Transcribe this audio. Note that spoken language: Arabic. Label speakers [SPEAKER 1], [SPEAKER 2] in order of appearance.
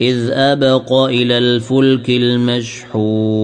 [SPEAKER 1] إذ أبق إلى الفلك المشحون